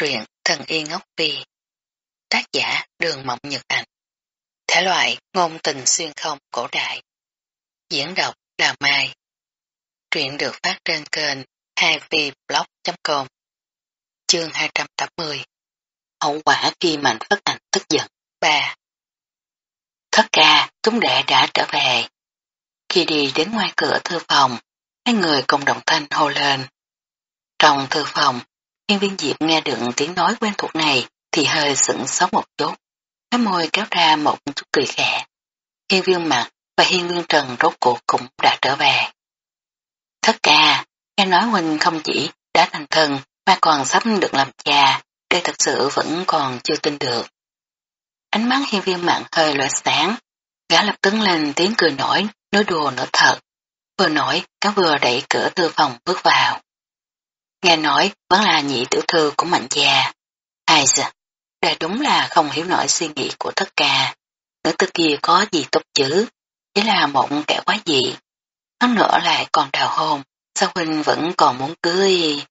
truyện Thần Y Ngốc Phi. Tác giả Đường Mộng Nhật Ảnh Thể loại ngôn tình xuyên không cổ đại. Diễn đọc Đào Mai. Truyện được phát trên kênh 2vblog.com Chương 280 Hậu quả khi mạnh phất ảnh tức giận. 3 Thất ca, chúng đệ đã trở về. Khi đi đến ngoài cửa thư phòng, hai người cùng đồng thanh hô lên. Trong thư phòng, Hiên viên Diệp nghe được tiếng nói quen thuộc này thì hơi sững sốt một chút. Cái môi kéo ra một chút cười khẽ. Hiên viên mặt và hiên viên trần rốt cuộc cũng đã trở về. Thất ca, nghe nói huynh không chỉ đã thành thần mà còn sắp được làm cha, đây thật sự vẫn còn chưa tin được. Ánh mắt hiên viên mạng hơi loại sáng, gã lập tức lên tiếng cười nổi, nói đùa nữa thật. Vừa nổi, cá vừa đẩy cửa tư phòng bước vào. Nghe nói vẫn là nhị tiểu thư của mạnh gia. Ai dạ? giờ, đây đúng là không hiểu nổi suy nghĩ của tất cả. Nữ tư kia có gì tốt chứ, chỉ là một kẻ quá dị. Hắn nữa lại còn đào hôn, sao huynh vẫn còn muốn cưới.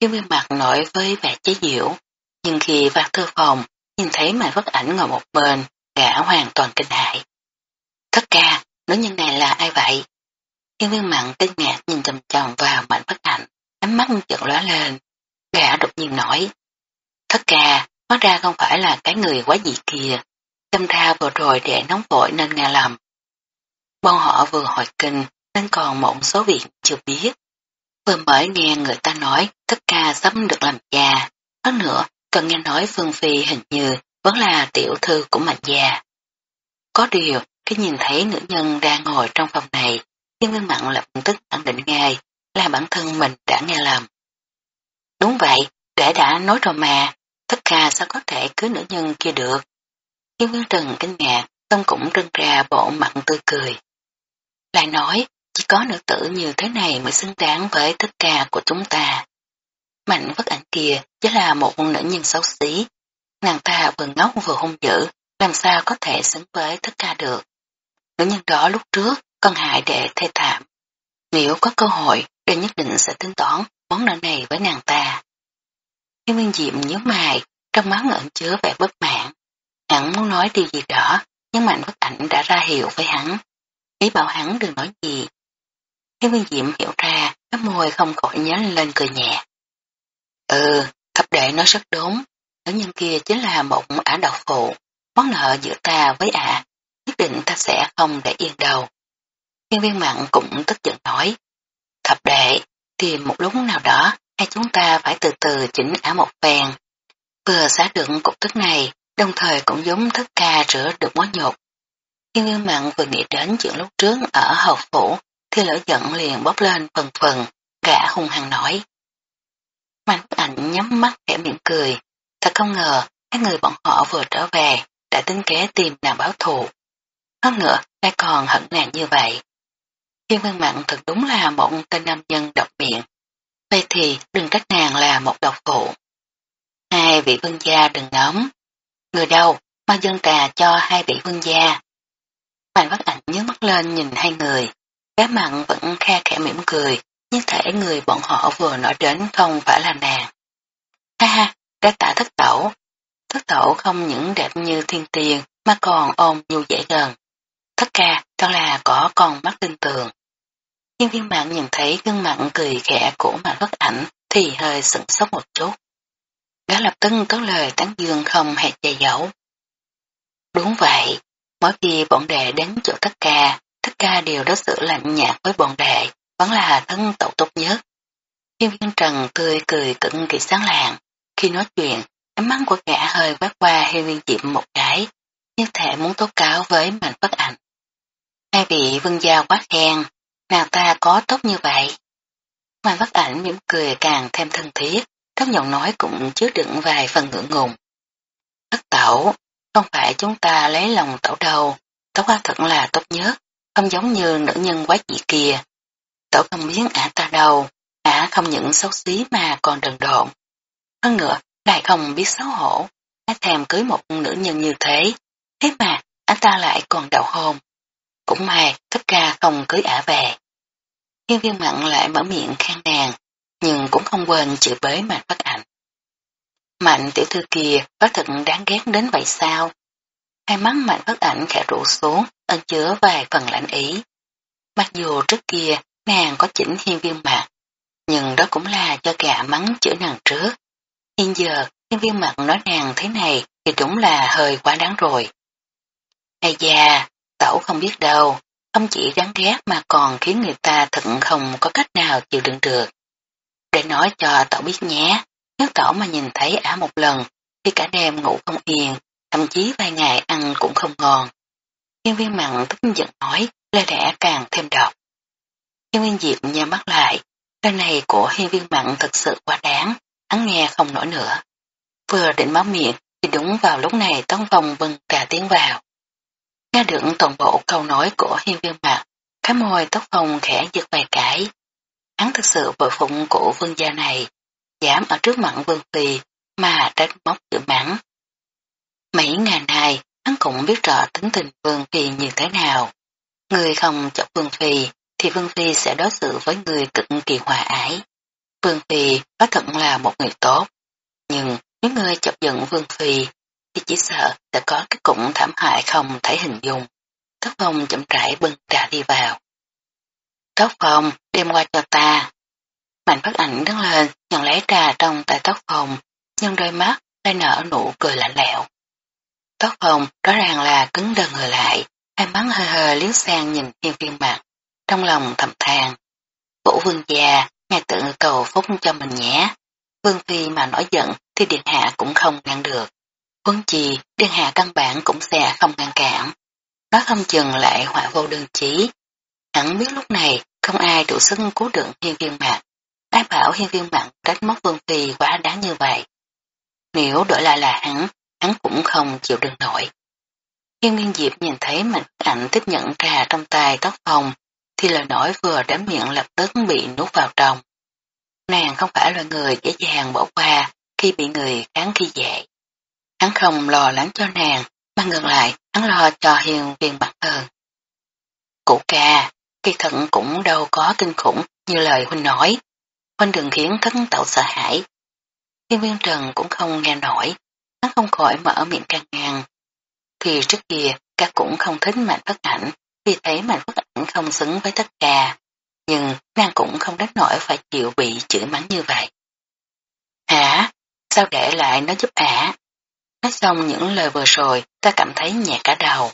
Hiếu viên mặt nổi với vẻ chế diệu, nhưng khi vào thư phòng, nhìn thấy mạnh vất ảnh ngồi một bên, gã hoàn toàn kinh hại. Thất ca, nữ nhân này là ai vậy? thiên viên mặn kinh ngạc nhìn chầm chồng vào mạnh vất ảnh ánh mắt chợt lóe lên. Gã đột nhiên nói, thất ca, hóa ra không phải là cái người quá dị kia, tâm ra vừa rồi để nóng vội nên nghe lầm. Bọn họ vừa hỏi kinh nên còn một số việc chưa biết. Vừa mới nghe người ta nói thất ca sắp được làm cha, hơn nữa còn nghe nói Phương Phi hình như vẫn là tiểu thư của mạnh gia. Có điều, cái nhìn thấy nữ nhân đang ngồi trong phòng này, thiên nguyên mặn lập tức khẳng định ngay là bản thân mình đã nghe lầm. Đúng vậy, để đã nói rồi mà, tất cả sao có thể cưới nữ nhân kia được. Hiếu Nguyên Trần kinh ngạc, tâm cũng trân ra bộ mặt tươi cười. Lại nói, chỉ có nữ tử như thế này mới xứng đáng với tất cả của chúng ta. Mạnh vất ảnh kia chỉ là một nữ nhân xấu xí. Nàng ta vừa ngốc vừa hung dữ, làm sao có thể xứng với tất cả được. Nữ nhân đó lúc trước còn hại đệ thê thảm. Nếu có cơ hội, Đệ nhất định sẽ tính toán món nợ này với nàng ta. Thiên Nguyên Diệm nhớ mày, trong mắt ngẩn chứa vẻ bất mãn. Hắn muốn nói điều gì đó, nhưng mạnh bất ảnh đã ra hiệu với hắn. Ý bảo hắn đừng nói gì. Thiên Nguyên Diệm hiểu ra, cái môi không khỏi nhớ lên cười nhẹ. Ừ, thập đệ nói rất đúng. Nữ nhân kia chính là một ả độc phụ. Món nợ giữa ta với ả, nhất định ta sẽ không để yên đầu. Thiên viên mặn cũng tức giận nói. Thập đệ, tìm một lúc nào đó, hai chúng ta phải từ từ chỉnh áo một phen. Vừa xá được cục tức này, đồng thời cũng giống thức ca rửa được mối nhục. Thiên viên mặn vừa nghĩ đến chuyện lúc trước ở hậu phủ, thì lỡ giận liền bóp lên phần phần, gã hung hăng nói. Mạnh ảnh nhắm mắt khẽ miệng cười, thật không ngờ, hai người bọn họ vừa trở về, đã tính kế tìm nàng báo thù. Hơn nữa, lại còn hận nàng như vậy. Thiên Văn Mặn thật đúng là một tên nam nhân độc miệng. Vậy thì đừng trách nàng là một độc phụ. Hai vị vương gia đừng nóng. Người đâu, ma dân trà cho hai vị vương gia. Mạnh bắt ảnh nhớ mắt lên nhìn hai người. Bé mặn vẫn khe khẽ mỉm cười, như thể người bọn họ vừa nói đến không phải là nàng. Ha ha, đã tạ thất tẩu. Thất tẩu không những đẹp như thiên tiền mà còn ôm nhu dễ gần. Thất ca, đó là có con mắt tin tường. Nhân viên mạng nhìn thấy gương mặt cười khẽ của mạnh bất ảnh thì hơi sững sốt một chút. Gã lập tức có lời tán dương không hề che giấu. Đúng vậy, mỗi khi bọn đệ đến chỗ tất ca, tất ca đều đối xử lạnh nhạt với bọn đệ, vẫn là thân tộc tốt nhất. Nhân viên trần tươi cười cực kỳ sáng lạng, khi nói chuyện, ánh mắt của gã hơi vắt qua hiên viên diệm một cái, như thể muốn tố cáo với mạnh bất ảnh. Hai vị vương gia quá khen, Nàng ta có tốt như vậy. Hoàng bất ảnh mỉm cười càng thêm thân thiết, trong giọng nói cũng chứa đựng vài phần ngưỡng ngùng. Thất tẩu, không phải chúng ta lấy lòng tẩu đâu, tẩu hoa thật là tốt nhất, không giống như nữ nhân quá dị kia. Tẩu không biết ả ta đâu, ả không những xấu xí mà còn đần độn. Hơn nữa, lại không biết xấu hổ, ả thèm cưới một nữ nhân như thế, thế mà ả ta lại còn đậu hồn. Cũng may tất cả không cưới ả về. Hiên viên mặn lại mở miệng khen nàng, nhưng cũng không quên chữ bới mặt bất ảnh. Mạnh tiểu thư kia có thật đáng ghét đến vậy sao? Hai mắt mạnh bất ảnh khẽ rụ xuống, ẩn chứa vài phần lãnh ý. Mặc dù trước kia nàng có chỉnh hiên viên mặn, nhưng đó cũng là cho gã mắng chữa nàng trước. Hiện giờ, hiên viên mặt nói nàng thế này thì đúng là hơi quá đáng rồi. Ây da, tẩu không biết đâu, không chỉ đáng ghét mà còn khiến người ta thật không có cách nào chịu đựng được. Để nói cho tẩu biết nhé, nếu tẩu mà nhìn thấy ả một lần thì cả đêm ngủ không yên, thậm chí vài ngày ăn cũng không ngon. Hiên viên mặn tức giận nói, lời lẽ càng thêm độc. Hiên viên diệp nhắm mắt lại, lời này của hiên viên mặn thật sự quá đáng, hắn nghe không nổi nữa. Vừa định máu miệng thì đúng vào lúc này tống vòng vân trà tiến vào. Nghe được toàn bộ câu nói của hiên viên mặt, cái môi tóc hồng khẽ giật vài cái. Hắn thực sự bội phụng của vương gia này, dám ở trước mặt vương phi mà trách móc chữ mắng. Mấy ngày nay, hắn cũng biết rõ tính tình vương phi như thế nào. Người không chọc vương phi, thì vương phi sẽ đối xử với người cực kỳ hòa ái. Vương phi có thật là một người tốt, nhưng nếu người chọc giận vương phi, thì chỉ sợ sẽ có cái cụm thảm hại không thể hình dung. Tóc phong chậm rãi bưng trà đi vào. Tóc phong, đem qua cho ta. Mạnh phát ảnh đứng lên, nhận lấy trà trong tay tóc phong, nhưng đôi mắt lại nở nụ cười lạnh lẽo. Tóc phong rõ ràng là cứng đờ người lại, hai mắt hơi hơi liếc sang nhìn thiên viên mặt, trong lòng thầm than. Vũ vương già, ngài tự cầu phúc cho mình nhé. Vương phi mà nổi giận thì điện hạ cũng không ngăn được. Huấn chi, điên hạ căn bản cũng sẽ không ngăn cản. Nó không chừng lại họa vô đơn chí. Hẳn biết lúc này không ai đủ sức cứu được hiên viên mạng. Ai bảo hiên viên mạng trách móc vương phi quá đáng như vậy. Nếu đổi lại là hắn, hắn cũng không chịu đựng nổi. Hiên viên diệp nhìn thấy mảnh ảnh tiếp nhận trà trong tay tóc phòng, thì lời nói vừa đám miệng lập tức bị nuốt vào trong. Nàng không phải là người dễ dàng bỏ qua khi bị người kháng khi dễ. Hắn không lo lắng cho nàng, mà ngược lại, hắn lo cho hiền viên bản thân. Cụ ca, kỳ thận cũng đâu có kinh khủng như lời huynh nói. Huynh đừng khiến thất tạo sợ hãi. Hiên viên trần cũng không nghe nổi, hắn không khỏi mở miệng can ngang. Thì trước kia, các cũng không thích mạnh phất ảnh, vì thấy mạnh phất ảnh không xứng với tất cả. Nhưng nàng cũng không đánh nổi phải chịu bị chửi mắng như vậy. Hả? Sao để lại nó giúp ả? Nói xong những lời vừa rồi, ta cảm thấy nhẹ cả đầu.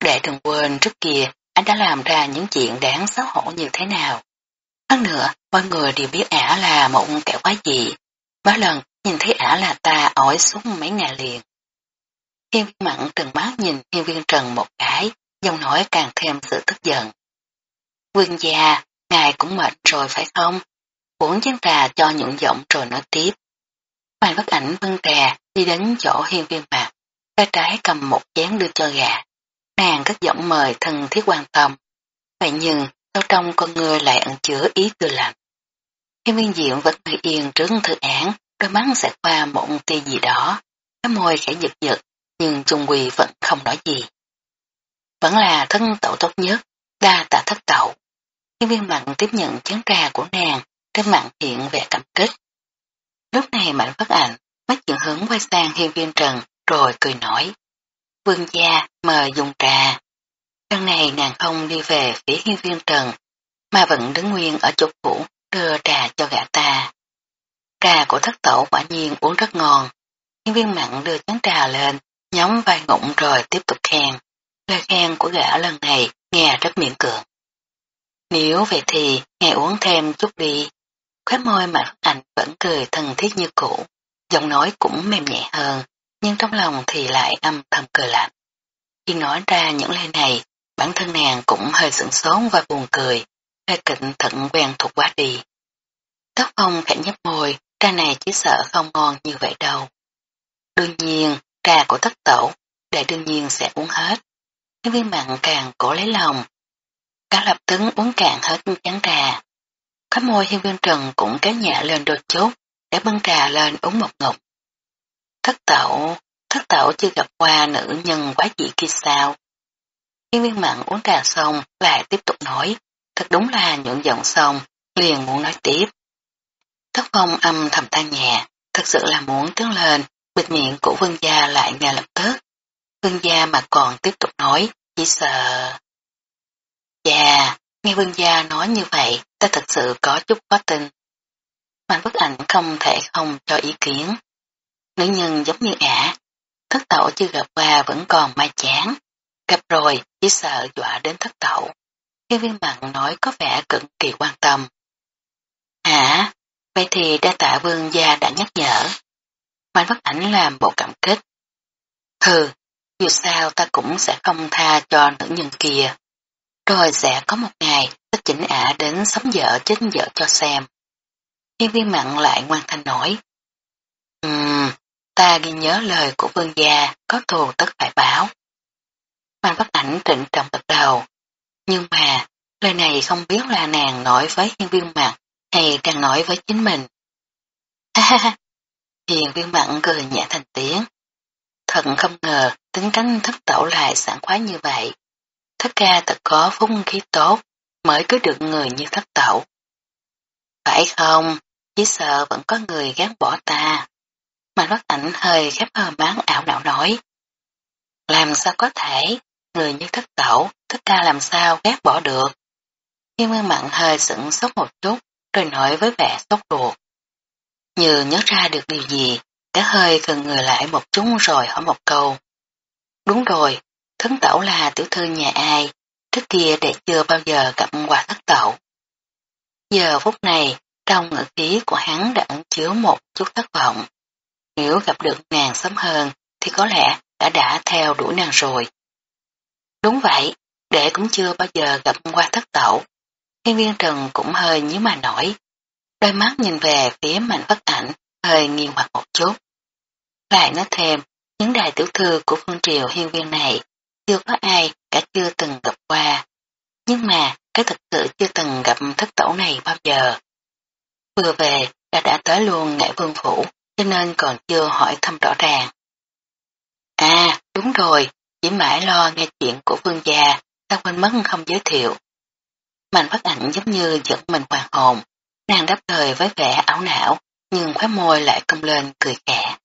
Để đừng quên trước kia, anh đã làm ra những chuyện đáng xấu hổ như thế nào. Hơn nữa, mọi người đều biết ả là một kẻ quái dị. Mấy lần nhìn thấy ả là ta ỏi xuống mấy ngày liền. Hiên viên mặn trừng mắt nhìn hiên viên trần một cái, giọng nói càng thêm sự tức giận. Vương gia, ngài cũng mệt rồi phải không? Uống chén trà cho nhũng giọng rồi nói tiếp. Mai bất ảnh vân trà đi đến chỗ hiên viên mạc, tay trái cầm một chén đưa cho gà. Nàng cất giọng mời thân thiết quan tâm. Vậy nhưng, sâu trong con người lại ẩn chứa ý tư lạnh. Hiên viên diệm vẫn ngồi yên trước thư án, đôi mắt sẽ qua một tia gì đó. Cái môi khẽ giật giật, nhưng Trung Quỳ vẫn không nói gì. Vẫn là thân tẩu tốt nhất, đa tạ thất tẩu. Hiên viên mặn tiếp nhận chén trà của nàng, trên mặt hiện vẻ cảm kích. Lúc này mạnh phát ảnh, mắt chuyển hướng quay sang hiên viên trần, rồi cười nói. Vương gia mời dùng trà. Lần này nàng không đi về phía hiên viên trần, mà vẫn đứng nguyên ở chỗ cũ đưa trà cho gã ta. Trà của thất tổ quả nhiên uống rất ngon. Hiên viên mặn đưa chén trà lên, nhóm vài ngụm rồi tiếp tục khen. Lời khen của gã lần này nghe rất miệng cường. Nếu vậy thì nghe uống thêm chút đi. Khóe môi mà ảnh vẫn cười thân thiết như cũ, giọng nói cũng mềm nhẹ hơn, nhưng trong lòng thì lại âm thầm cười lạnh. Khi nói ra những lời này, bản thân nàng cũng hơi sửng sốn và buồn cười, hơi kịch thận quen thuộc quá đi. Tóc phong khẽ nhấp môi, trà này chỉ sợ không ngon như vậy đâu. Đương nhiên, trà của tất tổ, đệ đương nhiên sẽ uống hết. Nhưng viên mặn càng cổ lấy lòng. Cả lập tấn uống cạn hết chén trà. Khắp môi hiên viên trần cũng kéo nhẹ lên đôi chút, để bưng trà lên uống một ngụm. Thất tẩu, thất tẩu chưa gặp qua nữ nhân quá dị kia sao. Thiên viên mặn uống trà xong lại tiếp tục nói, thật đúng là nhuận giọng xong, liền muốn nói tiếp. Thất phong âm thầm than nhẹ, thật sự là muốn tướng lên, bịt miệng của vương gia lại ngay lập tức. Vương gia mà còn tiếp tục nói, chỉ sợ. Dạ, nghe vương gia nói như vậy, ta thật sự có chút khó tin. Mạnh bức ảnh không thể không cho ý kiến. Nữ nhân giống như ả, thất tẩu chưa gặp qua vẫn còn mai chán. Gặp rồi, chỉ sợ dọa đến thất tẩu. Khi viên mặn nói có vẻ cực kỳ quan tâm. Hả? Vậy thì đa tạ vương gia đã nhắc nhở. Mạnh bất ảnh làm bộ cảm kích. Hừ, dù sao ta cũng sẽ không tha cho nữ nhân kia. Rồi sẽ có một ngày ta chỉnh ả đến sống vợ chết vợ cho xem. Hiên viên mặn lại ngoan thanh nói. Ừm, ta ghi nhớ lời của vương gia, có thù tất phải báo. Hoàng bất ảnh trịnh trọng gật đầu. Nhưng mà, lời này không biết là nàng nói với hiên viên mặn hay đang nói với chính mình. Ha ha ha, hiên viên mặn cười nhẹ thành tiếng. Thật không ngờ tính cánh thất tẩu lại sản khoái như vậy. Thất ca thật có phúc khí tốt mới cứ được người như thất tẩu. Phải không, chỉ sợ vẫn có người gán bỏ ta. Mà bác ảnh hơi khép hờ bán ảo đạo nói. Làm sao có thể, người như thất tẩu, thất ca làm sao gác bỏ được. thiên nguyên mặn hơi sững sốt một chút, rồi nói với vẻ sốt ruột. Như nhớ ra được điều gì, cả hơi gần người lại một chút rồi hỏi một câu. Đúng rồi, thất tẩu là tiểu thư nhà ai, trước kia đệ chưa bao giờ gặp quà thất tẩu. Giờ phút này, trong ngữ khí của hắn đã ẩn chứa một chút thất vọng. Nếu gặp được nàng sớm hơn thì có lẽ đã đã theo đuổi nàng rồi. Đúng vậy, đệ cũng chưa bao giờ gặp qua thất tẩu. Hiên viên trần cũng hơi nhíu mà nổi. Đôi mắt nhìn về phía mạnh bất ảnh, hơi nghiêng mặt một chút. Lại nói thêm, những đại tiểu thư của phương triều hiên viên này, chưa có ai cả chưa từng gặp qua. Nhưng mà, cái thực sự chưa từng gặp thất tẩu này bao giờ. Vừa về, đã đã tới luôn ngại vương phủ, cho nên còn chưa hỏi thăm rõ ràng. À, đúng rồi, chỉ mãi lo nghe chuyện của vương gia, ta quên mất không giới thiệu. Mạnh phát ảnh giống như giật mình hoàng hồn, nàng đáp lời với vẻ ảo não, nhưng khóe môi lại cong lên cười khẽ.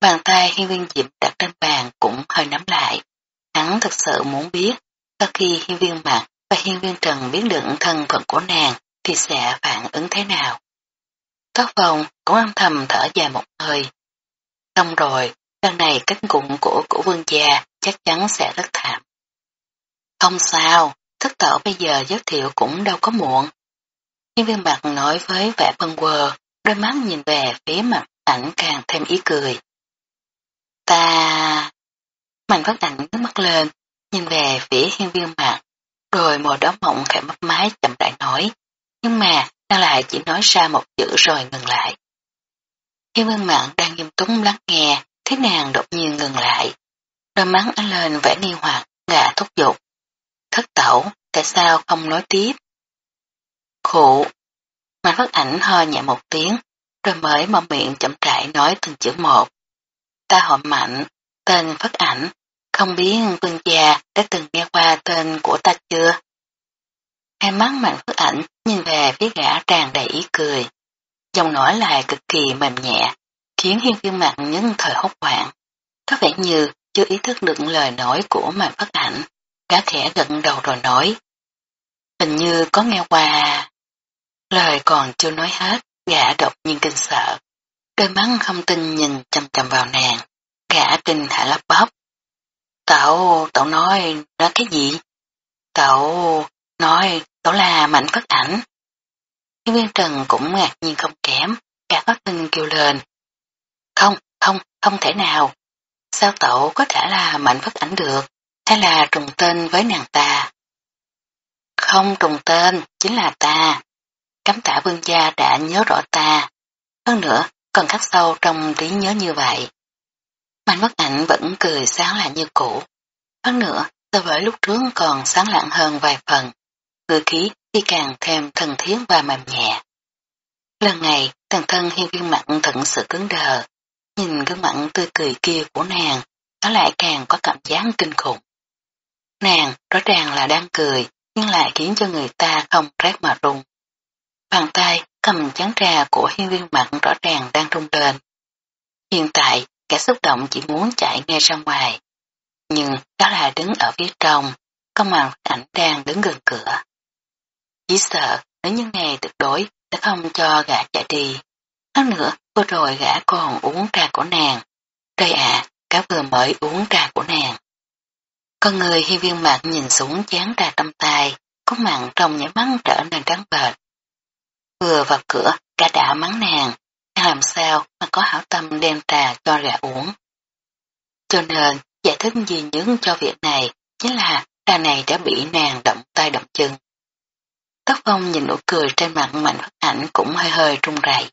Bàn tay hiên viên diệp đặt trên bàn cũng hơi nắm lại. Hắn thật sự muốn biết, sau khi hiên viên Mạc và hiên viên trần biết được thân phận của nàng thì sẽ phản ứng thế nào. Tóc phòng cũng âm thầm thở dài một hơi. Xong rồi, lần này kết cục của của vương gia chắc chắn sẽ rất thảm. Không sao, thất tẩu bây giờ giới thiệu cũng đâu có muộn. Nhân viên bạc nói với vẻ bân quờ, đôi mắt nhìn về phía mặt ảnh càng thêm ý cười. Ta... Mạnh phát ảnh nước mắt lên, nhìn về phía hiên viên mặt, rồi môi đó mộng khẽ mắt mái chậm rãi nói, nhưng mà nàng lại chỉ nói ra một chữ rồi ngừng lại. khi vương mạng đang nghiêm túc lắng nghe, thế nàng đột nhiên ngừng lại. Đôi mắt anh lên vẻ nghi hoặc, ngạ thúc giục. Thất tẩu, tại sao không nói tiếp? Khổ. Mạnh phát ảnh ho nhẹ một tiếng, rồi mới mở miệng chậm rãi nói từng chữ một. Ta họ mạnh, tên phát ảnh, không biết vương già đã từng nghe qua tên của ta chưa? Hai mắt mạnh phức ảnh nhìn về phía gã tràn đầy ý cười. Dòng nói lại cực kỳ mềm nhẹ, khiến hiên viên mặt những thời hốt hoảng. Có vẻ như chưa ý thức được lời nói của mạnh phát ảnh, gã khẽ gật đầu rồi nói. Hình như có nghe qua. Lời còn chưa nói hết, gã đột nhiên kinh sợ. Đôi mắt không tin nhìn chầm chầm vào nàng, gã kinh hạ lắp bắp. Tậu, tậu nói, nói cái gì? Tậu, nói, đó là mạnh phát ảnh. Nhân viên Trần cũng ngạc nhiên không kém, cả phát tinh kêu lên. Không, không, không thể nào. Sao tẩu có thể là mạnh phát ảnh được, hay là trùng tên với nàng ta? Không trùng tên, chính là ta. cám tả vương gia đã nhớ rõ ta. Hơn nữa, còn khắc sâu trong trí nhớ như vậy. Mạnh phất ảnh vẫn cười sáng lạ như cũ. Hơn nữa, so với lúc trước còn sáng lạng hơn vài phần. Ngữ khí thì càng thêm thần thiết và mềm nhẹ. Lần này, thần thân hiên viên mặn thật sự cứng đờ. Nhìn gương mặt tươi cười kia của nàng, nó lại càng có cảm giác kinh khủng. Nàng rõ ràng là đang cười, nhưng lại khiến cho người ta không rét mà run. Bàn tay cầm chán trà của hiên viên mặn rõ ràng đang rung lên. Hiện tại, kẻ xúc động chỉ muốn chạy ngay ra ngoài. Nhưng đó là đứng ở phía trong, công màn ảnh đang đứng gần cửa. Chỉ sợ nếu như ngày tuyệt đối sẽ không cho gã chạy đi. Hơn nữa, vừa rồi gã còn uống trà của nàng. Trời ạ, cá vừa mới uống trà của nàng. Con người hiên viên mặt nhìn xuống chán trà trong tay, có mặn trong nhảy mắt trở nên trắng bệch. Vừa vào cửa, cả đã mắng nàng, làm sao mà có hảo tâm đem trà cho gã uống. Cho nên, giải thích duy nhất cho việc này chính là trà này đã bị nàng động tay động chân. Tất phong nhìn nụ cười trên mặt mạnh phát ảnh cũng hơi hơi trung rẩy.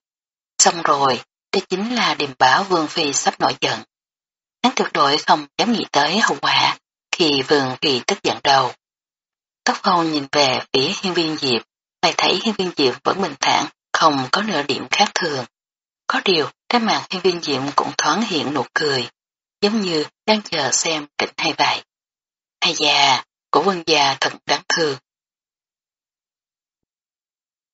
Xong rồi, đây chính là điềm báo Vương Phi sắp nổi giận. Hắn tuyệt đối không dám nghĩ tới hậu quả khi Vương Phi tức giận đầu. Tất phong nhìn về phía hiên viên Diệp, lại thấy hiên viên Diệp vẫn bình thản, không có nửa điểm khác thường. Có điều, trên mặt hiên viên Diệp cũng thoáng hiện nụ cười, giống như đang chờ xem kịch hay vậy. Hay già, của vương già thật đáng thương.